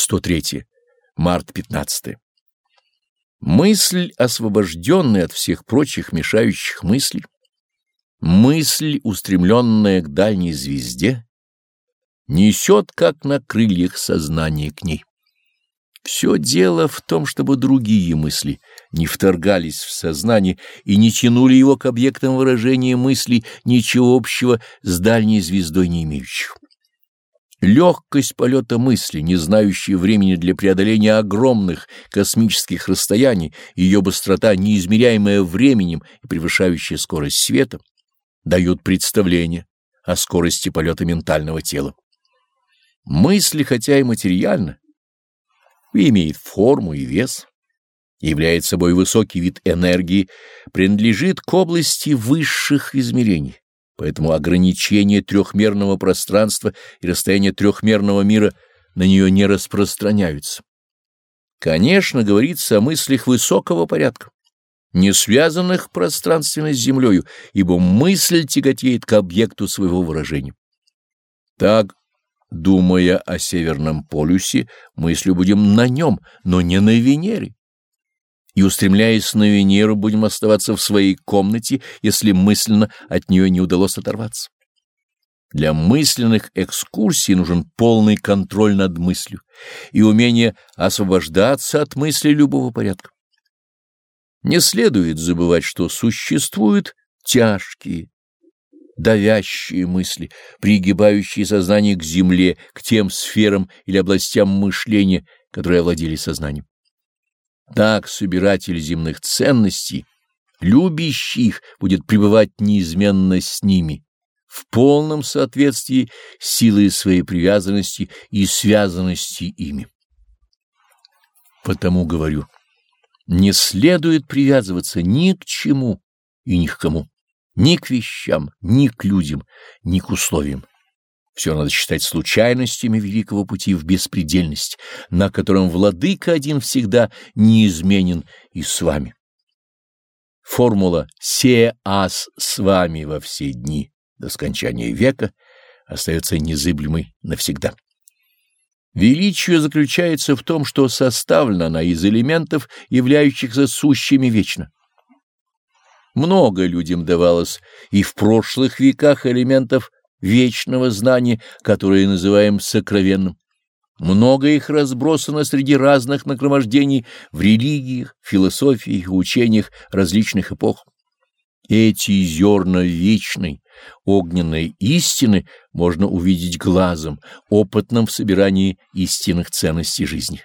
103. Март 15. Мысль, освобожденная от всех прочих мешающих мыслей, мысль, устремленная к дальней звезде, несет, как на крыльях, сознание к ней. Все дело в том, чтобы другие мысли не вторгались в сознание и не тянули его к объектам выражения мыслей, ничего общего с дальней звездой не имеющих. Легкость полета мысли, не знающая времени для преодоления огромных космических расстояний, ее быстрота, неизмеряемая временем и превышающая скорость света, дают представление о скорости полета ментального тела. Мысль, хотя и материальна, имеет форму и вес, является собой высокий вид энергии, принадлежит к области высших измерений. Поэтому ограничение трехмерного пространства и расстояние трехмерного мира на нее не распространяются. Конечно, говорится о мыслях высокого порядка, не связанных пространственно с землею, ибо мысль тяготеет к объекту своего выражения. Так, думая о Северном полюсе, мыслью будем на нем, но не на Венере и, устремляясь на Венеру, будем оставаться в своей комнате, если мысленно от нее не удалось оторваться. Для мысленных экскурсий нужен полный контроль над мыслью и умение освобождаться от мысли любого порядка. Не следует забывать, что существуют тяжкие, давящие мысли, пригибающие сознание к земле, к тем сферам или областям мышления, которые овладели сознанием. Так собиратель земных ценностей, любящих, будет пребывать неизменно с ними, в полном соответствии с силой своей привязанности и связанности ими. Потому говорю, не следует привязываться ни к чему и ни к кому, ни к вещам, ни к людям, ни к условиям. Все надо считать случайностями великого пути в беспредельность, на котором владыка один всегда неизменен и с вами. Формула «се ас с вами во все дни» до скончания века остается незыблемой навсегда. Величие заключается в том, что составлена она из элементов, являющихся сущими вечно. Много людям давалось и в прошлых веках элементов вечного знания, которое называем сокровенным. Много их разбросано среди разных нагромождений в религиях, философиях и учениях различных эпох. Эти зерна вечной, огненной истины можно увидеть глазом, опытным в собирании истинных ценностей жизни.